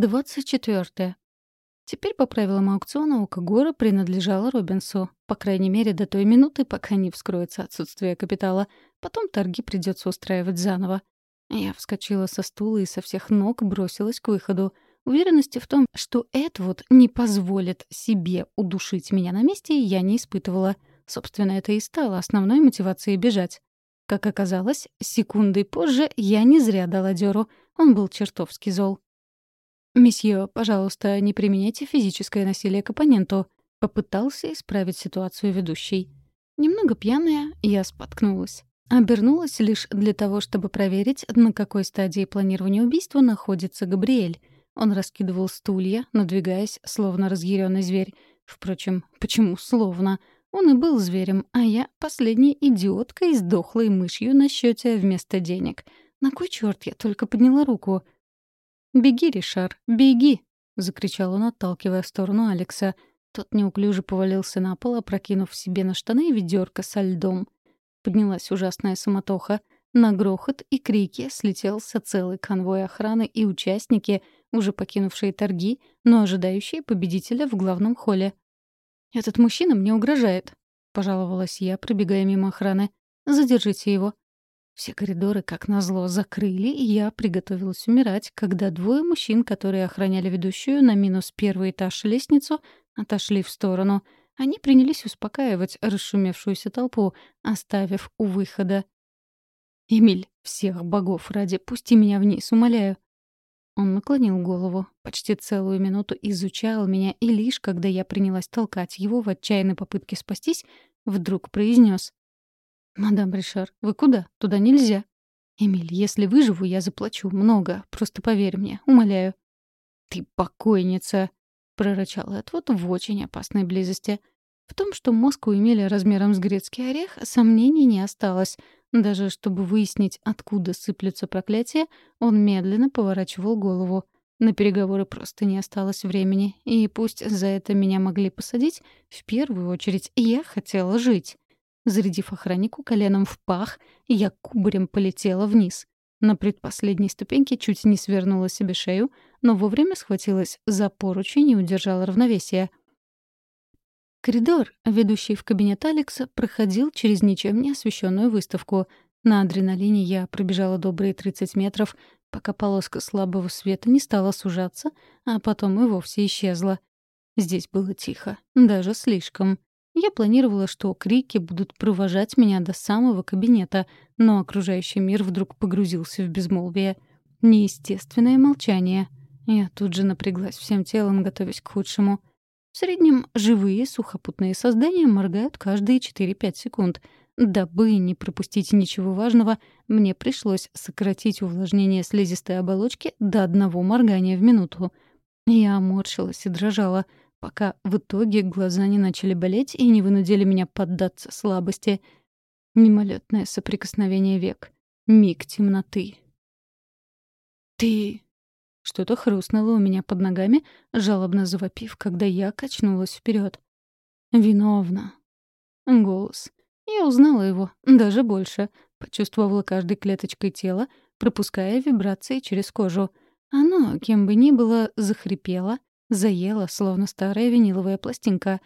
24. Теперь по правилам аукциона око Гора принадлежало Робинсу. По крайней мере, до той минуты, пока не вскроется отсутствие капитала. Потом торги придется устраивать заново. Я вскочила со стула и со всех ног бросилась к выходу. Уверенности в том, что Эдвуд не позволит себе удушить меня на месте, я не испытывала. Собственно, это и стало основной мотивацией бежать. Как оказалось, секундой позже я не зря дала дёру. Он был чертовски зол. «Месье, пожалуйста, не применяйте физическое насилие к оппоненту», — попытался исправить ситуацию ведущий. Немного пьяная, я споткнулась. Обернулась лишь для того, чтобы проверить, на какой стадии планирования убийства находится Габриэль. Он раскидывал стулья, надвигаясь, словно разъяренный зверь. Впрочем, почему словно? Он и был зверем, а я — последней идиоткой с дохлой мышью на счете вместо денег. На кой черт я только подняла руку? «Беги, Ришар, беги!» — закричал он, отталкивая в сторону Алекса. Тот неуклюже повалился на пол, опрокинув себе на штаны ведерко со льдом. Поднялась ужасная суматоха. На грохот и крики слетелся целый конвой охраны и участники, уже покинувшие торги, но ожидающие победителя в главном холле. «Этот мужчина мне угрожает», — пожаловалась я, пробегая мимо охраны. «Задержите его». Все коридоры, как назло, закрыли, и я приготовилась умирать, когда двое мужчин, которые охраняли ведущую на минус первый этаж лестницу, отошли в сторону — они принялись успокаивать расшумевшуюся толпу, оставив у выхода. «Эмиль, всех богов ради, пусти меня вниз, умоляю». Он наклонил голову, почти целую минуту изучал меня, и лишь когда я принялась толкать его в отчаянной попытке спастись, вдруг произнес: «Мадам Ришар, вы куда? Туда нельзя». «Эмиль, если выживу, я заплачу много. Просто поверь мне, умоляю». «Ты покойница!» прорычал Эдвуд в очень опасной близости. В том, что мозг у Эмиля размером с грецкий орех, сомнений не осталось. Даже чтобы выяснить, откуда сыплются проклятия, он медленно поворачивал голову. На переговоры просто не осталось времени, и пусть за это меня могли посадить, в первую очередь я хотела жить. Зарядив охраннику коленом в пах, я кубарем полетела вниз. На предпоследней ступеньке чуть не свернула себе шею, но вовремя схватилась за поручень и удержала равновесие. Коридор, ведущий в кабинет Алекса, проходил через ничем не освещенную выставку. На адреналине я пробежала добрые 30 метров, пока полоска слабого света не стала сужаться, а потом и вовсе исчезла. Здесь было тихо, даже слишком. Я планировала, что крики будут провожать меня до самого кабинета, но окружающий мир вдруг погрузился в безмолвие. Неестественное молчание. Я тут же напряглась всем телом, готовясь к худшему. В среднем живые сухопутные создания моргают каждые 4-5 секунд. Дабы не пропустить ничего важного, мне пришлось сократить увлажнение слизистой оболочки до одного моргания в минуту. Я морщилась и дрожала — пока в итоге глаза не начали болеть и не вынудили меня поддаться слабости. Мимолетное соприкосновение век. Миг темноты. «Ты...» Что-то хрустнуло у меня под ногами, жалобно завопив, когда я качнулась вперед. «Виновна». Голос. Я узнала его, даже больше. Почувствовала каждой клеточкой тела, пропуская вибрации через кожу. Оно, кем бы ни было, захрипело, Заела, словно старая виниловая пластинка.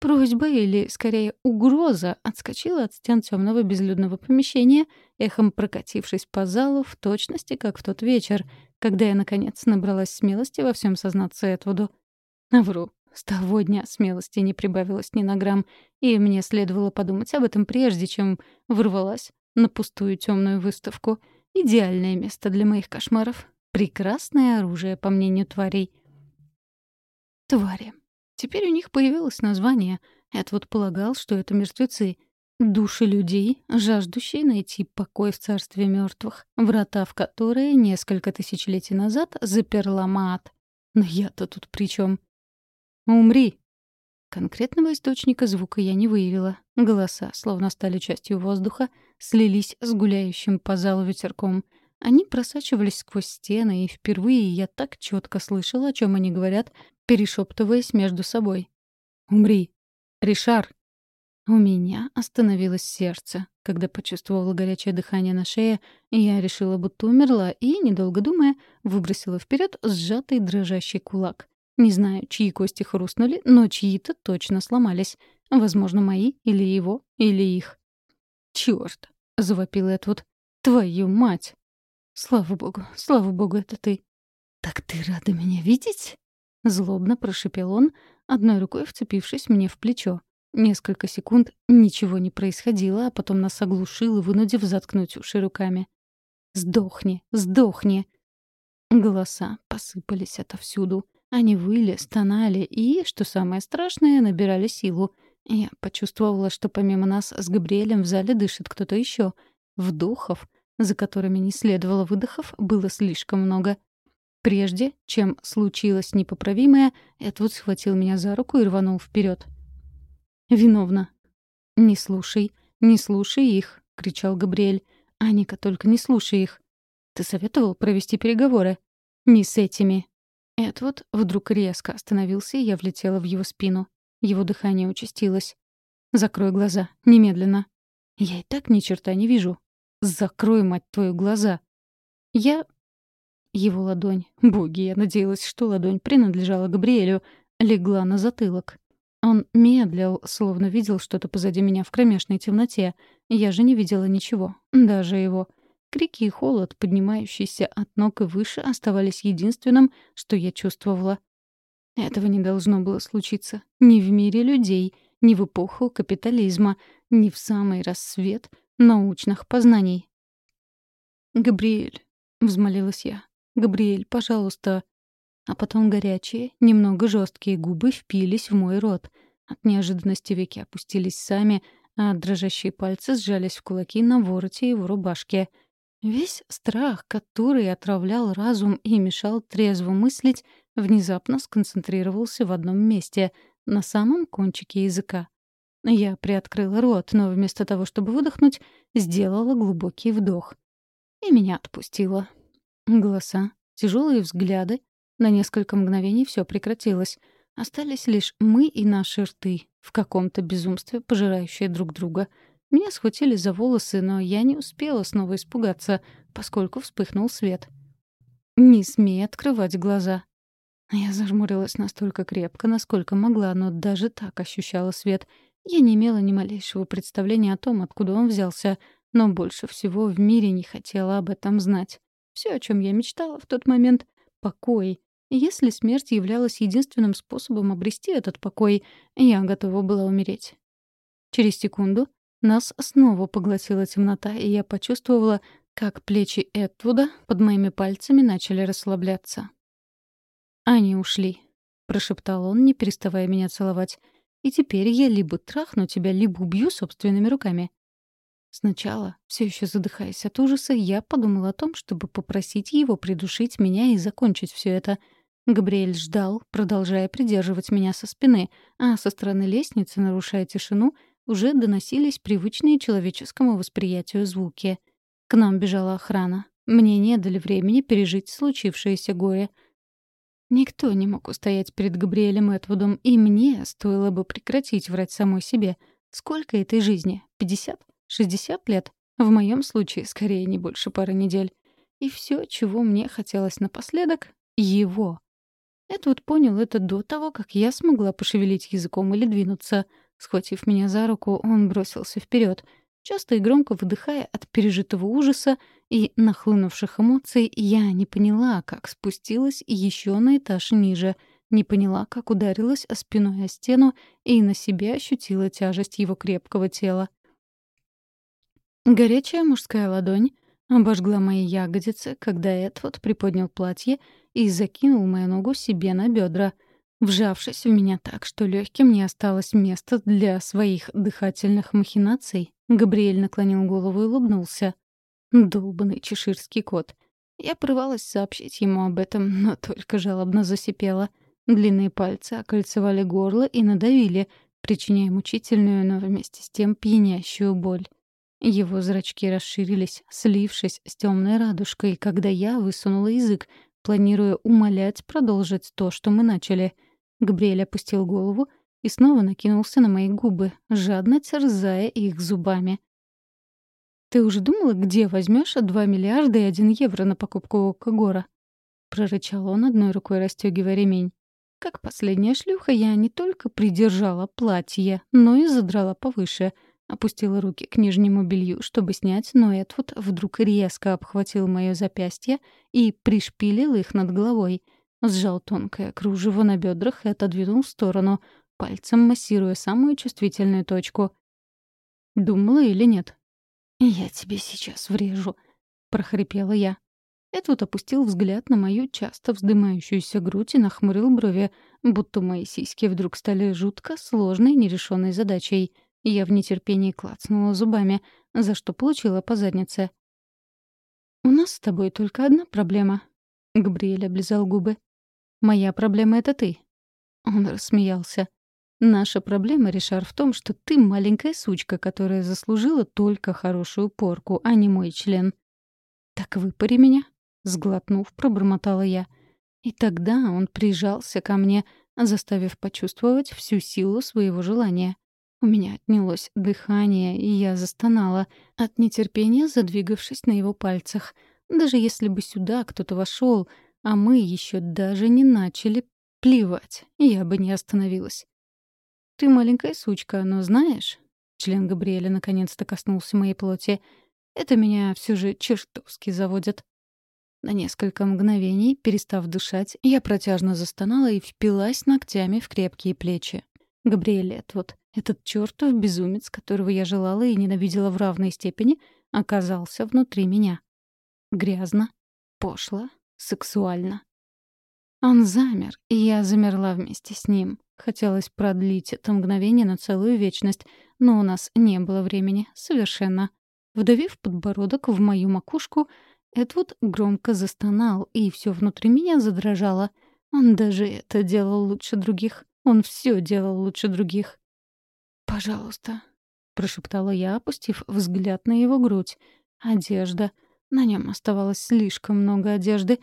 Просьба, или, скорее, угроза, отскочила от стен темного безлюдного помещения, эхом прокатившись по залу в точности, как в тот вечер, когда я, наконец, набралась смелости во всем сознаться Этвуду. Вру. С того дня смелости не прибавилось ни на грамм, и мне следовало подумать об этом прежде, чем ворвалась на пустую темную выставку. Идеальное место для моих кошмаров. Прекрасное оружие, по мнению тварей — Твари. Теперь у них появилось название. Эдвуд полагал, что это мертвецы. Души людей, жаждущие найти покой в царстве мертвых, врата в которые несколько тысячелетий назад заперла Маат. Но я-то тут при чем? «Умри!» Конкретного источника звука я не выявила. Голоса, словно стали частью воздуха, слились с гуляющим по залу ветерком. Они просачивались сквозь стены, и впервые я так четко слышала, о чем они говорят, перешептываясь между собой. «Умри! Ришар!» У меня остановилось сердце. Когда почувствовала горячее дыхание на шее, я решила, будто умерла, и, недолго думая, выбросила вперед сжатый дрожащий кулак. Не знаю, чьи кости хрустнули, но чьи-то точно сломались. Возможно, мои, или его, или их. «Чёрт!» — завопил Эдвуд. «Твою мать!» «Слава богу, слава богу, это ты!» «Так ты рада меня видеть?» Злобно прошипел он, одной рукой вцепившись мне в плечо. Несколько секунд ничего не происходило, а потом нас оглушил, вынудив заткнуть уши руками. «Сдохни! Сдохни!» Голоса посыпались отовсюду. Они выли, стонали и, что самое страшное, набирали силу. Я почувствовала, что помимо нас с Габриэлем в зале дышит кто-то еще. Вдохов, за которыми не следовало выдохов, было слишком много. Прежде, чем случилось непоправимое, Эдвуд схватил меня за руку и рванул вперед. «Виновна». «Не слушай, не слушай их», — кричал Габриэль. «Аника, только не слушай их. Ты советовал провести переговоры?» «Не с этими». Эдвуд вдруг резко остановился, и я влетела в его спину. Его дыхание участилось. «Закрой глаза. Немедленно». «Я и так ни черта не вижу». «Закрой, мать твою, глаза». Я... Его ладонь. Боги, я надеялась, что ладонь принадлежала Габриэлю. Легла на затылок. Он медлил, словно видел что-то позади меня в кромешной темноте. Я же не видела ничего, даже его. Крики и холод, поднимающиеся от ног и выше, оставались единственным, что я чувствовала. Этого не должно было случиться. Ни в мире людей, ни в эпоху капитализма, ни в самый рассвет научных познаний. «Габриэль», — взмолилась я, — «Габриэль, пожалуйста, а потом горячие, немного жесткие губы впились в мой рот. От неожиданности веки опустились сами, а дрожащие пальцы сжались в кулаки на вороте его рубашки. Весь страх, который отравлял разум и мешал трезво мыслить, внезапно сконцентрировался в одном месте, на самом кончике языка. Я приоткрыла рот, но вместо того, чтобы выдохнуть, сделала глубокий вдох. И меня отпустило. Голоса, тяжелые взгляды, на несколько мгновений все прекратилось. Остались лишь мы и наши рты, в каком-то безумстве пожирающие друг друга. Меня схватили за волосы, но я не успела снова испугаться, поскольку вспыхнул свет. «Не смей открывать глаза». Я зажмурилась настолько крепко, насколько могла, но даже так ощущала свет. Я не имела ни малейшего представления о том, откуда он взялся, но больше всего в мире не хотела об этом знать. Все, о чем я мечтала в тот момент — покой, если смерть являлась единственным способом обрести этот покой, я готова была умереть. Через секунду нас снова поглотила темнота, и я почувствовала, как плечи Эдвуда под моими пальцами начали расслабляться. «Они ушли», — прошептал он, не переставая меня целовать. «И теперь я либо трахну тебя, либо убью собственными руками». Сначала, все еще задыхаясь от ужаса, я подумала о том, чтобы попросить его придушить меня и закончить все это — Габриэль ждал, продолжая придерживать меня со спины, а со стороны лестницы, нарушая тишину, уже доносились привычные человеческому восприятию звуки. К нам бежала охрана. Мне не дали времени пережить случившееся горе. Никто не мог устоять перед Габриэлем Этвудом, и мне стоило бы прекратить врать самой себе. Сколько этой жизни? Пятьдесят? Шестьдесят лет? В моем случае, скорее, не больше пары недель. И все, чего мне хотелось напоследок — его. Эдвуд понял это до того, как я смогла пошевелить языком или двинуться. Схватив меня за руку, он бросился вперед. Часто и громко выдыхая от пережитого ужаса и нахлынувших эмоций, я не поняла, как спустилась еще на этаж ниже, не поняла, как ударилась спиной о стену и на себе ощутила тяжесть его крепкого тела. Горячая мужская ладонь обожгла мои ягодицы, когда Эдвуд приподнял платье и закинул мою ногу себе на бедра, вжавшись в меня так, что легким не осталось места для своих дыхательных махинаций. Габриэль наклонил голову и улыбнулся. Долбанный чеширский кот. Я порывалась сообщить ему об этом, но только жалобно засипела. Длинные пальцы окольцевали горло и надавили, причиняя мучительную, но вместе с тем пьянящую боль. Его зрачки расширились, слившись с темной радужкой, когда я высунула язык, планируя умолять продолжить то, что мы начали. Габриэль опустил голову и снова накинулся на мои губы, жадно терзая их зубами. «Ты уже думала, где возьмешь 2 миллиарда и 1 евро на покупку Кагора?» — прорычал он, одной рукой расстегивая ремень. Как последняя шлюха, я не только придержала платье, но и задрала повыше. Опустила руки к нижнему белью, чтобы снять, но Эдвуд вдруг резко обхватил моё запястье и пришпилил их над головой. Сжал тонкое кружево на бедрах и отодвинул в сторону, пальцем массируя самую чувствительную точку. «Думала или нет?» «Я тебе сейчас врежу», — прохрипела я. Эдвуд опустил взгляд на мою часто вздымающуюся грудь и нахмурил брови, будто мои сиськи вдруг стали жутко сложной нерешенной задачей. Я в нетерпении клацнула зубами, за что получила по заднице. «У нас с тобой только одна проблема», — Габриэль облизал губы. «Моя проблема — это ты». Он рассмеялся. «Наша проблема, Ришар, в том, что ты маленькая сучка, которая заслужила только хорошую порку, а не мой член». «Так выпари меня», Сглотнув, пробормотала я. И тогда он прижался ко мне, заставив почувствовать всю силу своего желания. У меня отнялось дыхание, и я застонала, от нетерпения задвигавшись на его пальцах. Даже если бы сюда кто-то вошел, а мы еще даже не начали плевать, я бы не остановилась. «Ты маленькая сучка, но знаешь...» Член Габриэля наконец-то коснулся моей плоти. «Это меня все же чертовски заводит». На несколько мгновений, перестав дышать, я протяжно застонала и впилась ногтями в крепкие плечи. Габриэль Этвуд, этот чертов безумец, которого я желала и ненавидела в равной степени, оказался внутри меня. Грязно, пошло, сексуально. Он замер, и я замерла вместе с ним. Хотелось продлить это мгновение на целую вечность, но у нас не было времени, совершенно. Вдавив подбородок в мою макушку, Эдвуд громко застонал, и все внутри меня задрожало. Он даже это делал лучше других. Он все делал лучше других. «Пожалуйста», — прошептала я, опустив взгляд на его грудь. «Одежда. На нем оставалось слишком много одежды».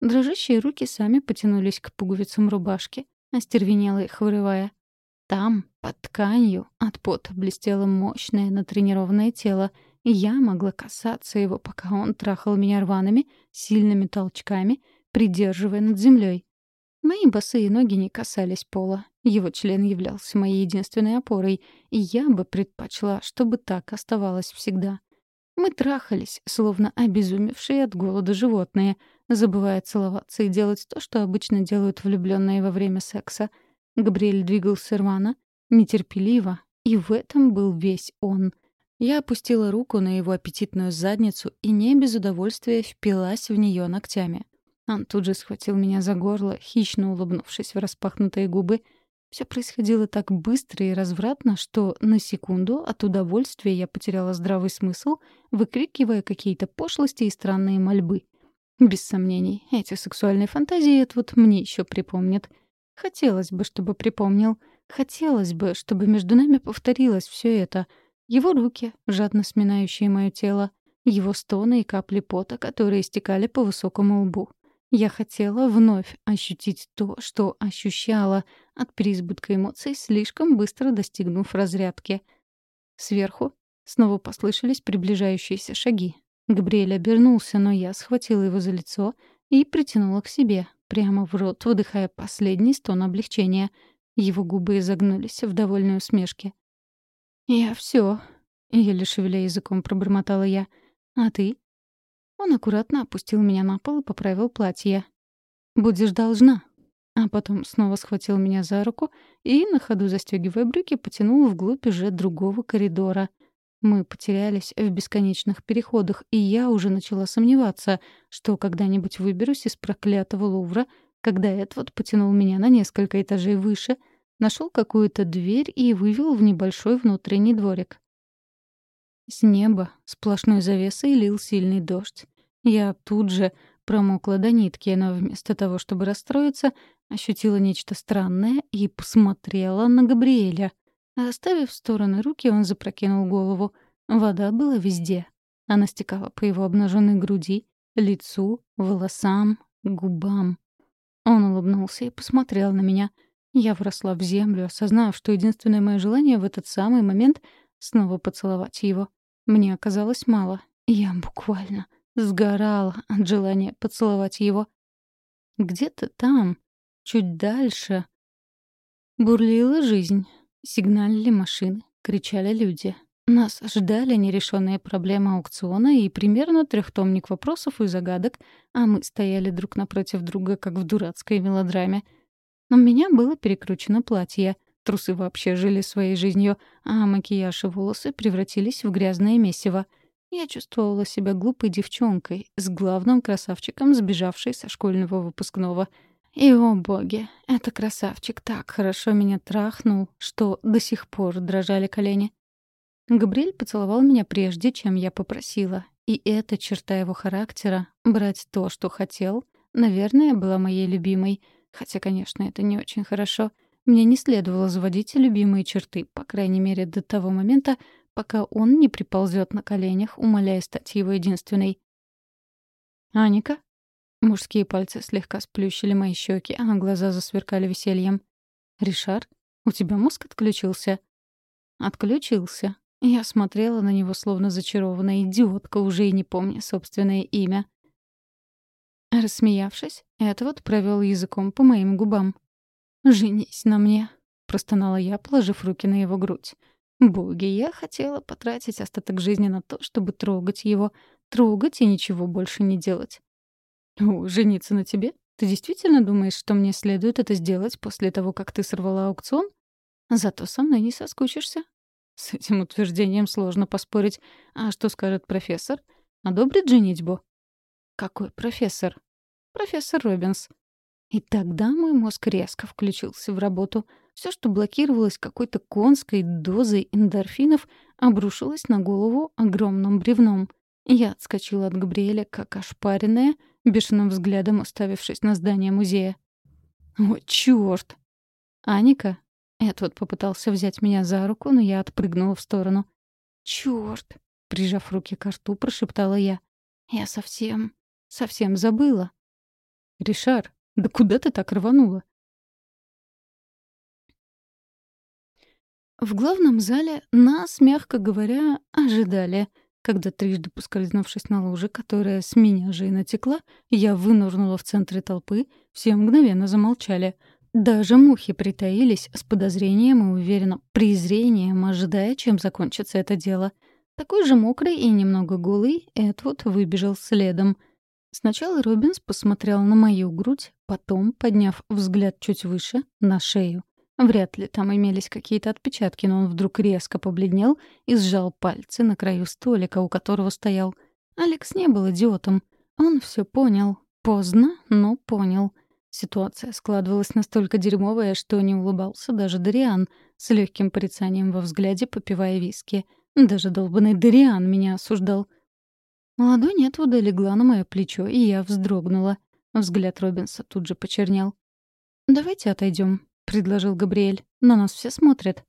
Дрожащие руки сами потянулись к пуговицам рубашки, остервенело их вырывая. Там, под тканью, от пота блестело мощное натренированное тело — я могла касаться его, пока он трахал меня рваными, сильными толчками, придерживая над землей. Мои босые ноги не касались пола. Его член являлся моей единственной опорой, и я бы предпочла, чтобы так оставалось всегда. Мы трахались, словно обезумевшие от голода животные, забывая целоваться и делать то, что обычно делают влюбленные во время секса. Габриэль двигался рвано, нетерпеливо, и в этом был весь он — я опустила руку на его аппетитную задницу и не без удовольствия впилась в нее ногтями. Он тут же схватил меня за горло, хищно улыбнувшись в распахнутые губы. Все происходило так быстро и развратно, что на секунду от удовольствия я потеряла здравый смысл, выкрикивая какие-то пошлости и странные мольбы. Без сомнений, эти сексуальные фантазии вот мне еще припомнят. Хотелось бы, чтобы припомнил. Хотелось бы, чтобы между нами повторилось все это — его руки, жадно сминающие мое тело, его стоны и капли пота, которые стекали по высокому лбу. Я хотела вновь ощутить то, что ощущала от переизбытка эмоций, слишком быстро достигнув разрядки. Сверху снова послышались приближающиеся шаги. Габриэль обернулся, но я схватила его за лицо и притянула к себе, прямо в рот, выдыхая последний стон облегчения. Его губы изогнулись в довольной усмешке. «Я все, еле шевеля языком пробормотала я. «А ты?» Он аккуратно опустил меня на пол и поправил платье. «Будешь должна». А потом снова схватил меня за руку и, на ходу застегивая брюки, потянул вглубь уже другого коридора. Мы потерялись в бесконечных переходах, и я уже начала сомневаться, что когда-нибудь выберусь из проклятого Лувра, когда Эдвард потянул меня на несколько этажей выше — Нашел какую-то дверь и вывел в небольшой внутренний дворик. С неба сплошной завесой лил сильный дождь. Я тут же промокла до нитки, но вместо того, чтобы расстроиться, ощутила нечто странное и посмотрела на Габриэля. Оставив в стороны руки, он запрокинул голову. Вода была везде. Она стекала по его обнаженной груди, лицу, волосам, губам. Он улыбнулся и посмотрел на меня — Я вросла в землю, осознав, что единственное мое желание в этот самый момент — снова поцеловать его. Мне оказалось мало. Я буквально сгорала от желания поцеловать его. Где-то там, чуть дальше, бурлила жизнь. Сигналили машины, кричали люди. Нас ждали нерешенные проблемы аукциона и примерно трехтомник вопросов и загадок, а мы стояли друг напротив друга, как в дурацкой мелодраме — у меня было перекручено платье. Трусы вообще жили своей жизнью, а макияж и волосы превратились в грязное месиво. Я чувствовала себя глупой девчонкой, с главным красавчиком, сбежавшей со школьного выпускного. И, о боги, этот красавчик так хорошо меня трахнул, что до сих пор дрожали колени. Габриэль поцеловал меня прежде, чем я попросила. И эта черта его характера — брать то, что хотел — наверное, была моей любимой — Хотя, конечно, это не очень хорошо. Мне не следовало заводить любимые черты, по крайней мере, до того момента, пока он не приползет на коленях, умоляя стать его единственной. «Аника?» Мужские пальцы слегка сплющили мои щеки, а глаза засверкали весельем. «Ришар, у тебя мозг отключился?» «Отключился». Я смотрела на него, словно зачарованная идиотка, уже и не помня собственное имя. Рассмеявшись, Эдвард провел языком по моим губам. «Женись на мне», — простонала я, положив руки на его грудь. Боги, я хотела потратить остаток жизни на то, чтобы трогать его, трогать и ничего больше не делать. «О, жениться на тебе? Ты действительно думаешь, что мне следует это сделать после того, как ты сорвала аукцион? Зато со мной не соскучишься». С этим утверждением сложно поспорить. А что скажет профессор? Одобрит женитьбу? «Какой профессор?» «Профессор Робинс». И тогда мой мозг резко включился в работу. Все, что блокировалось какой-то конской дозой эндорфинов, обрушилось на голову огромным бревном. Я отскочила от Габриэля, как ошпаренная, бешеным взглядом уставившись на здание музея. «О, чёрт!» «Аника?» Эдвард попытался взять меня за руку, но я отпрыгнула в сторону. «Чёрт!» — прижав руки к рту, прошептала я. «Я совсем, Совсем забыла. Ришар, да куда ты так рванула? В главном зале нас, мягко говоря, ожидали. Когда трижды поскользнувшись на луже, которая с меня же и натекла, я вынурнула в центре толпы, все мгновенно замолчали. Даже мухи притаились с подозрением и уверенно презрением, ожидая, чем закончится это дело. Такой же мокрый и немного голый Эдвуд выбежал следом — Сначала Робинс посмотрел на мою грудь, потом, подняв взгляд чуть выше, на шею. Вряд ли там имелись какие-то отпечатки, но он вдруг резко побледнел и сжал пальцы на краю столика, у которого стоял. Алекс не был идиотом. Он все понял. Поздно, но понял. Ситуация складывалась настолько дерьмовая, что не улыбался даже Дариан, с легким порицанием во взгляде, попивая виски. Даже долбанный Дариан меня осуждал. Ладонь Этвуда легла на мое плечо, и я вздрогнула. Взгляд Робинса тут же почернел. «Давайте отойдем», — предложил Габриэль. «На нас все смотрят».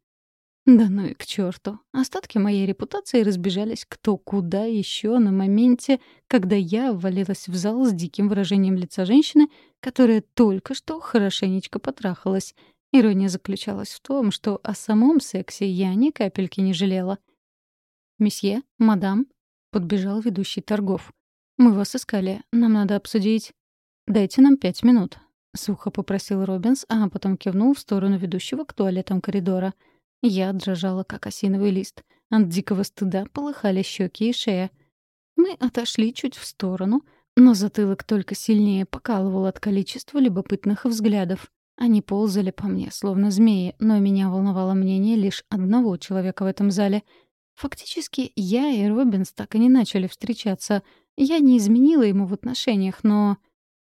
Да ну и к черту. Остатки моей репутации разбежались кто куда еще на моменте, когда я ввалилась в зал с диким выражением лица женщины, которая только что хорошенечко потрахалась. Ирония заключалась в том, что о самом сексе я ни капельки не жалела. «Месье, мадам», подбежал ведущий торгов. «Мы вас искали. Нам надо обсудить...» «Дайте нам пять минут», — сухо попросил Робинс, а потом кивнул в сторону ведущего к туалетам коридора. Я дрожала, как осиновый лист. От дикого стыда полыхали щеки и шея. Мы отошли чуть в сторону, но затылок только сильнее покалывал от количества любопытных взглядов. Они ползали по мне, словно змеи, но меня волновало мнение лишь одного человека в этом зале — Фактически, я и Робинс так и не начали встречаться. Я не изменила ему в отношениях, но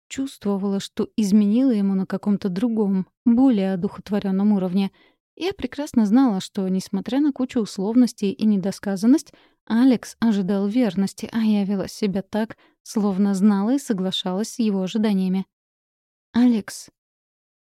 чувствовала, что изменила ему на каком-то другом, более одухотворенном уровне. Я прекрасно знала, что, несмотря на кучу условностей и недосказанность, Алекс ожидал верности, а я вела себя так, словно знала и соглашалась с его ожиданиями. «Алекс».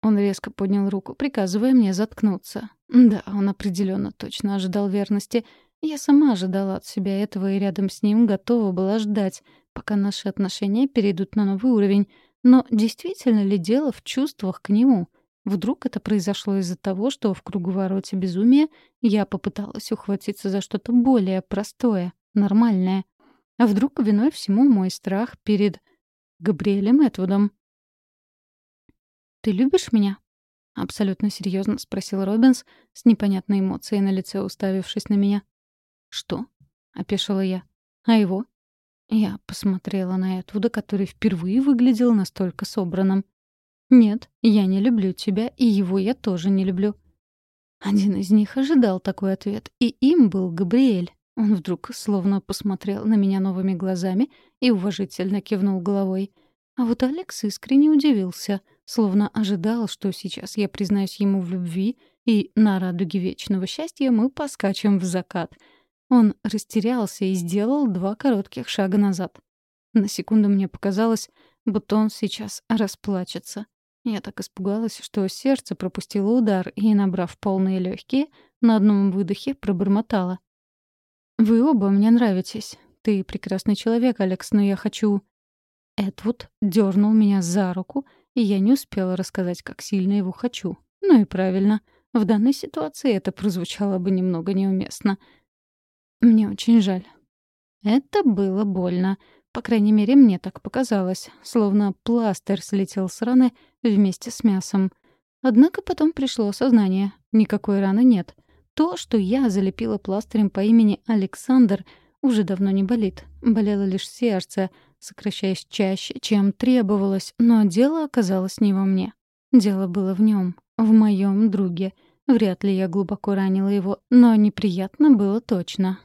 Он резко поднял руку, приказывая мне заткнуться. Да, он определенно точно ожидал верности — я сама ожидала от себя этого и рядом с ним готова была ждать, пока наши отношения перейдут на новый уровень. Но действительно ли дело в чувствах к нему? Вдруг это произошло из-за того, что в круговороте безумия я попыталась ухватиться за что-то более простое, нормальное. А вдруг виной всему мой страх перед Габриэлем Этвудом? «Ты любишь меня?» — абсолютно серьезно спросил Робинс с непонятной эмоцией на лице, уставившись на меня. «Что?» — опешила я. «А его?» Я посмотрела на Этвуда, который впервые выглядел настолько собранным. «Нет, я не люблю тебя, и его я тоже не люблю». Один из них ожидал такой ответ, и им был Габриэль. Он вдруг словно посмотрел на меня новыми глазами и уважительно кивнул головой. А вот Алекс искренне удивился, словно ожидал, что сейчас я признаюсь ему в любви, и на радуге вечного счастья мы поскачем в закат. Он растерялся и сделал два коротких шага назад. На секунду мне показалось, будто он сейчас расплачется. Я так испугалась, что сердце пропустило удар и, набрав полные легкие, на одном выдохе пробормотала. «Вы оба мне нравитесь. Ты прекрасный человек, Алекс, но я хочу...» Эдвуд дернул меня за руку, и я не успела рассказать, как сильно его хочу. Ну и правильно. В данной ситуации это прозвучало бы немного неуместно. Мне очень жаль. Это было больно. По крайней мере, мне так показалось, словно пластырь слетел с раны вместе с мясом. Однако потом пришло осознание. Никакой раны нет. То, что я залепила пластырем по имени Александр, уже давно не болит. Болело лишь сердце, сокращаясь чаще, чем требовалось, но дело оказалось не во мне. Дело было в нем, в моем друге. Вряд ли я глубоко ранила его, но неприятно было точно.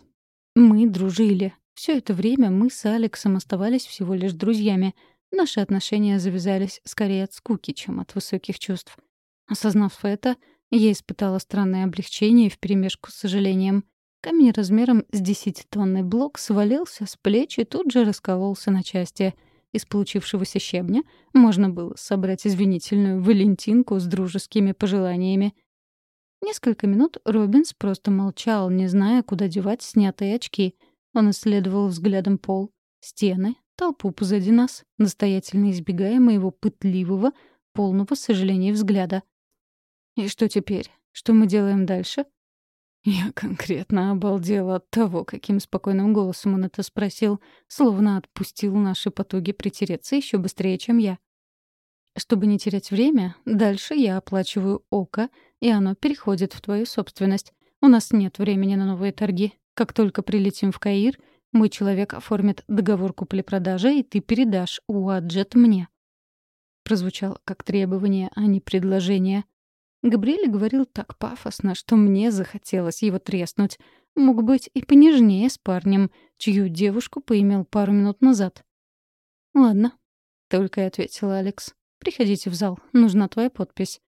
Мы дружили, все это время мы с Алексом оставались всего лишь друзьями. Наши отношения завязались скорее от скуки, чем от высоких чувств. Осознав это, я испытала странное облегчение вперемешку с сожалением. Камень размером с десятитонный блок свалился с плеч и тут же раскололся на части. Из получившегося щебня можно было собрать извинительную валентинку с дружескими пожеланиями. Несколько минут Робинс просто молчал, не зная, куда девать снятые очки — он исследовал взглядом пол, стены, толпу позади нас, настоятельно избегая моего пытливого, полного сожаления взгляда. «И что теперь? Что мы делаем дальше?» Я конкретно обалдела от того, каким спокойным голосом он это спросил, словно отпустил наши потуги притереться еще быстрее, чем я. Чтобы не терять время, дальше я оплачиваю око, и оно переходит в твою собственность. У нас нет времени на новые торги. Как только прилетим в Каир, мой человек оформит договор купли-продажи, и ты передашь Уаджет мне». Прозвучало как требование, а не предложение. Габриэль говорил так пафосно, что мне захотелось его треснуть. Мог быть и понежнее с парнем, чью девушку поимел пару минут назад. «Ладно», — только и ответила Алекс. «Приходите в зал, нужна твоя подпись».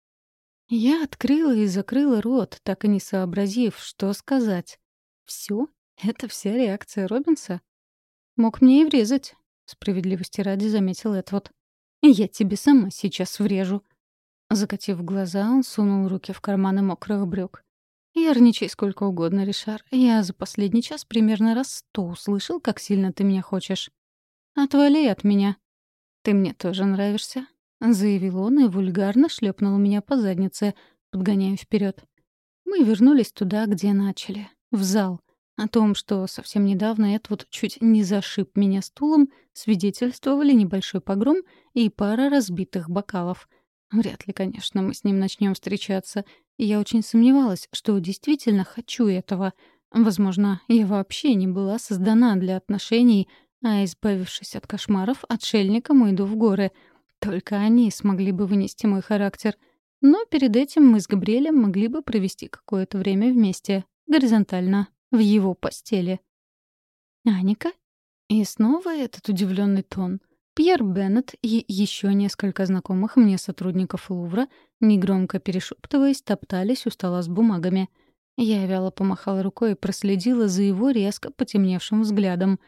Я открыла и закрыла рот, так и не сообразив, что сказать. Все? Это вся реакция Робинса? Мог мне и врезать. Справедливости ради заметил Эдвард. Я тебе сама сейчас врежу. Закатив глаза, он сунул руки в карманы мокрых брюк. «Ярничай сколько угодно, Ришар. Я за последний час примерно раз сто услышал, как сильно ты меня хочешь. Отвали от меня. Ты мне тоже нравишься», — заявил он и вульгарно шлепнул меня по заднице, подгоняя вперед. Мы вернулись туда, где начали в зал. О том, что совсем недавно Эдвуд чуть не зашиб меня стулом, свидетельствовали небольшой погром и пара разбитых бокалов. Вряд ли, конечно, мы с ним начнем встречаться. И я очень сомневалась, что действительно хочу этого. Возможно, я вообще не была создана для отношений, а, избавившись от кошмаров, отшельником уйду в горы. Только они смогли бы вынести мой характер. Но перед этим мы с Габриэлем могли бы провести какое-то время вместе, горизонтально, в его постели. «Аника?» И снова этот удивленный тон. Пьер Беннет и еще несколько знакомых мне сотрудников Лувра, негромко перешептываясь, топтались у стола с бумагами. Я вяло помахала рукой и проследила за его резко потемневшим взглядом.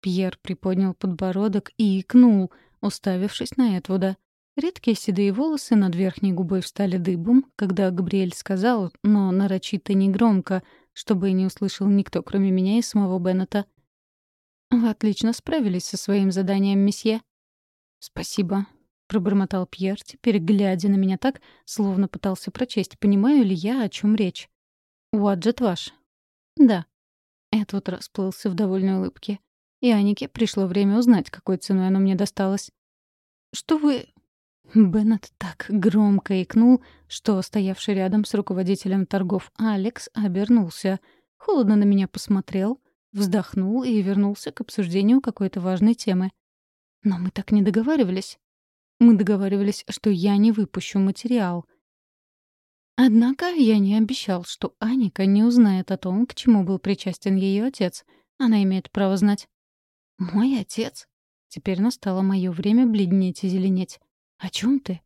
Пьер приподнял подбородок и икнул, уставившись на Эдвуда. Редкие седые волосы над верхней губой встали дыбом, когда Габриэль сказал, но нарочито негромко — чтобы не услышал никто, кроме меня и самого Беннета. «Вы отлично справились со своим заданием, месье». «Спасибо», — пробормотал Пьер, теперь глядя на меня так, словно пытался прочесть, понимаю ли я, о чем речь. «Уаджет ваш?» «Да». Эдвуд расплылся в довольной улыбке. И Анике пришло время узнать, какой ценой оно мне досталось. «Что вы...» Беннет так громко икнул, что стоявший рядом с руководителем торгов Алекс обернулся, холодно на меня посмотрел, вздохнул и вернулся к обсуждению какой-то важной темы. Но мы так не договаривались. Мы договаривались, что я не выпущу материал. Однако я не обещал, что Аника не узнает о том, к чему был причастен ее отец. Она имеет право знать. «Мой отец?» Теперь настало мое время бледнеть и зеленеть. «О чем ты?»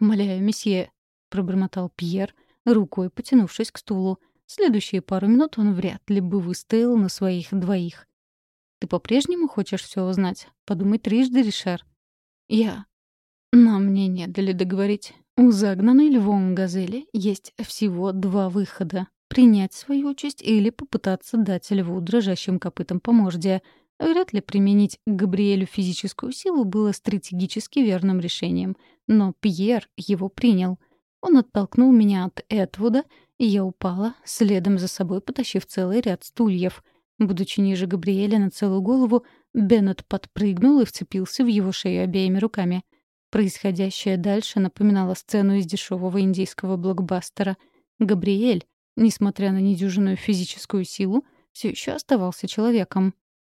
«Умоляю, месье», — пробормотал Пьер, рукой потянувшись к стулу. Следующие пару минут он вряд ли бы выстоял на своих двоих. «Ты по-прежнему хочешь все узнать? Подумай трижды, Ришер». «Я...» Но мне не дали договорить. У загнанной львом газели есть всего два выхода — принять свою участь или попытаться дать льву дрожащим копытом по морде — Вряд ли применить к Габриэлю физическую силу было стратегически верным решением. Но Пьер его принял. Он оттолкнул меня от Этвуда, и я упала, следом за собой потащив целый ряд стульев. Будучи ниже Габриэля на целую голову, Беннет подпрыгнул и вцепился в его шею обеими руками. Происходящее дальше напоминало сцену из дешевого индийского блокбастера. Габриэль, несмотря на недюжинную физическую силу, все еще оставался человеком.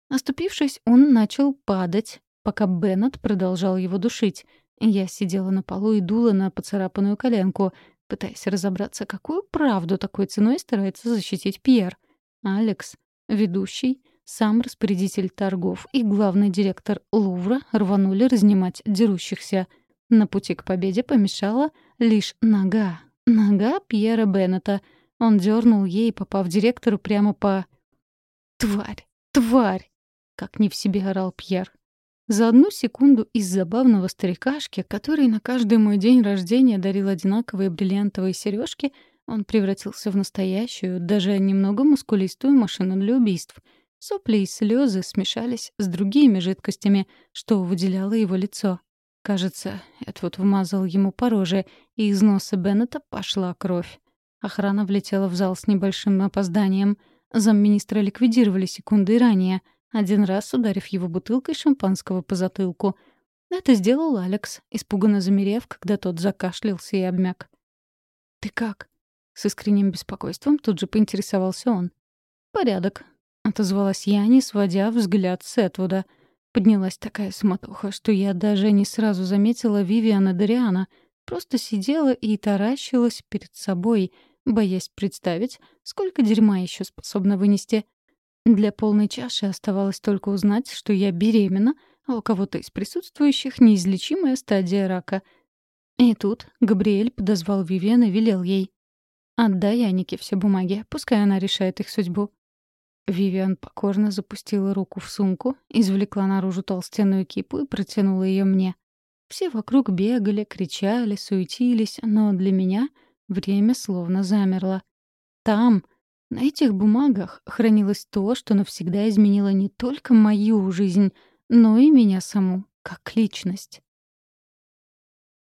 Оступившись, он начал падать, пока Беннет продолжал его душить. Я сидела на полу и дула на поцарапанную коленку, пытаясь разобраться, какую правду такой ценой старается защитить Пьер. Алекс, ведущий, сам распорядитель торгов и главный директор Лувра рванули разнимать дерущихся. На пути к победе помешала лишь нога. Нога Пьера Беннета. Он дернул ей, попав директору прямо по... Тварь! Тварь! Как не в себе орал Пьер. За одну секунду из забавного старикашки, который на каждый мой день рождения дарил одинаковые бриллиантовые сережки, он превратился в настоящую, даже немного мускулистую машину для убийств. Сопли и слезы смешались с другими жидкостями, что выделяло его лицо. Кажется, Эдвуд вмазал ему по роже, и из носа Беннета пошла кровь. Охрана влетела в зал с небольшим опозданием. Замминистра ликвидировали секунды ранее — один раз ударив его бутылкой шампанского по затылку. Это сделал Алекс, испуганно замерев, когда тот закашлялся и обмяк. «Ты как?» С искренним беспокойством тут же поинтересовался он. «Порядок», — отозвалась я, не сводя взгляд с Этвуда. Поднялась такая суматоха, что я даже не сразу заметила Вивиана Дориана. Просто сидела и таращилась перед собой, боясь представить, сколько дерьма еще способна вынести. Для полной чаши оставалось только узнать, что я беременна, а у кого-то из присутствующих неизлечимая стадия рака. И тут Габриэль подозвал Вивиан и велел ей. «Отдай Анике все бумаги, пускай она решает их судьбу». Вивиан покорно запустила руку в сумку, извлекла наружу толстенную кипу и протянула ее мне. Все вокруг бегали, кричали, суетились, но для меня время словно замерло. Там, на этих бумагах хранилось то, что навсегда изменило не только мою жизнь, но и меня саму, как личность.